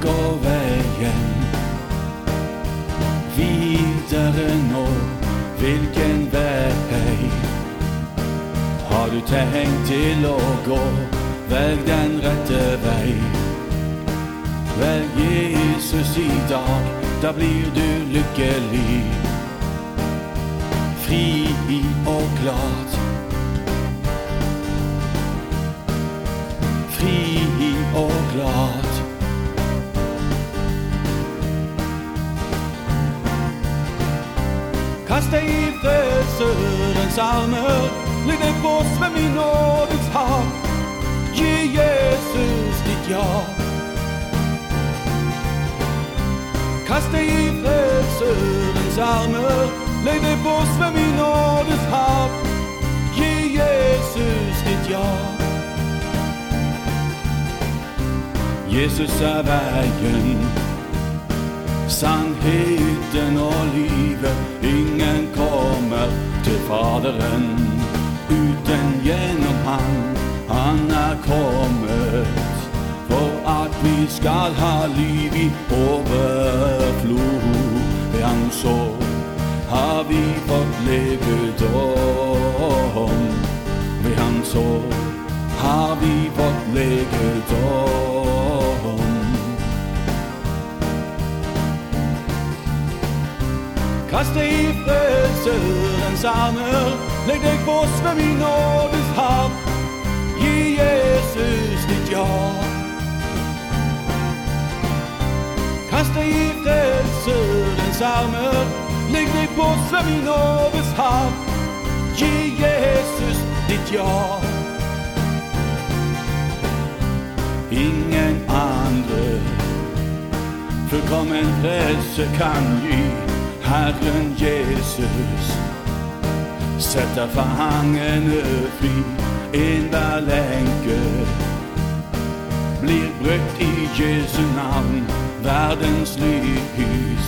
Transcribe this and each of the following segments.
gå veien videre nå? Hvilken vei har du tenkt til å gå? Velg den rette vei. Velg Jesus i dag, da blir du lykkelig. Fri og glad. Fri Kast deg i frelserens armer, legg deg på svøm i nådens hav. Gi Jesus ditt ja. Kast deg i frelserens armer, legg deg på svøm i nådens hav. Gi Jesus ditt ja. Jesus er veien, sannheten Faderen uten gjennom Han. Han er kommet for at vi skal ha liv i overflod. Ved Han så har vi fått legedom. Ved Han så har vi fått legedom. Kast deg i frelserens armer, legg deg på svøm i nådens hav. Gi Jesus ditt ja. Kast deg i frelserens armer, legg deg på svøm i nådens hav. Gi Jesus ditt ja. Ingen andre fullkommen frelse kan gi. Herren Jesus setter fangene fri. Enhver lenke blir brutt i Jesu navn, verdens lys.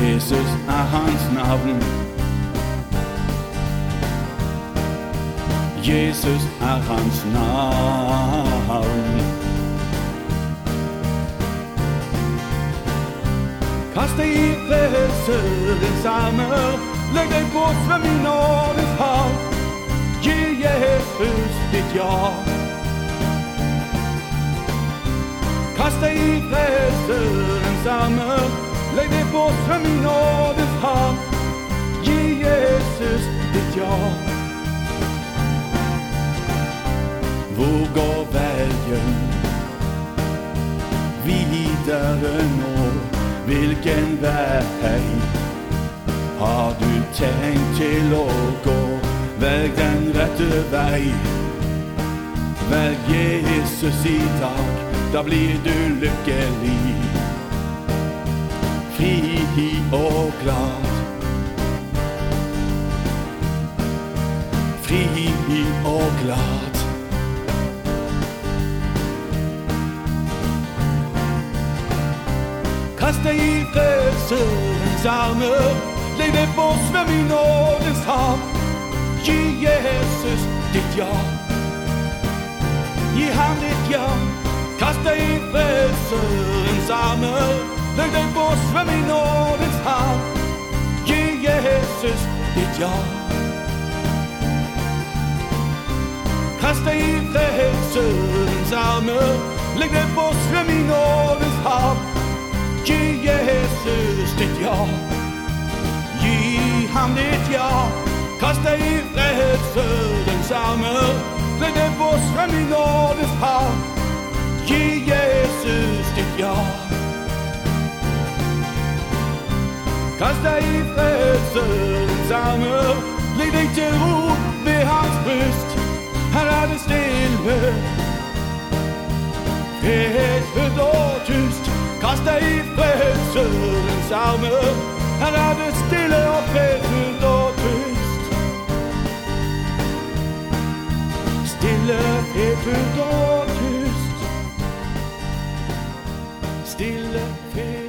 Jesus er hans navn. Jesus er hans navn. Kast deg i frelserens armer, legg deg på svøm i nådens hav. Gi Jesus ditt ja. Kast deg i frelserens armer, legg deg på svøm i nådens hav. Gi Jesus ditt ja. Hvor går veien videre nå? Hvilken vei har du tenkt til å gå? Velg den rette vei. Velg Jesus i dag, da blir du lykkelig. Fri og glad. Fri og glad. Deg i frelserens armer, deg på svøm i nådens hav. Gi Jesus ditt ja. Gi ham ditt ja. Kast deg i frelserens armer, deg på svøm i nådens hav. Gi Jesus ditt ja. Kast deg i frelserens armer, legg deg på svøm i nådens hav. Gi Jesus ditt ja. Gi ham ditt ja. Kast deg i frelserens armer. Legg deg på strøm i nådes hav. Gi Jesus ditt ja. Kast deg i frelserens armer. Legg deg til ro ved hans bryst. Her er det stille. Fred og frelserens armer. Her er det stille og fredfullt og tyst. Stille, fredfullt og tyst. Stille, fredfullt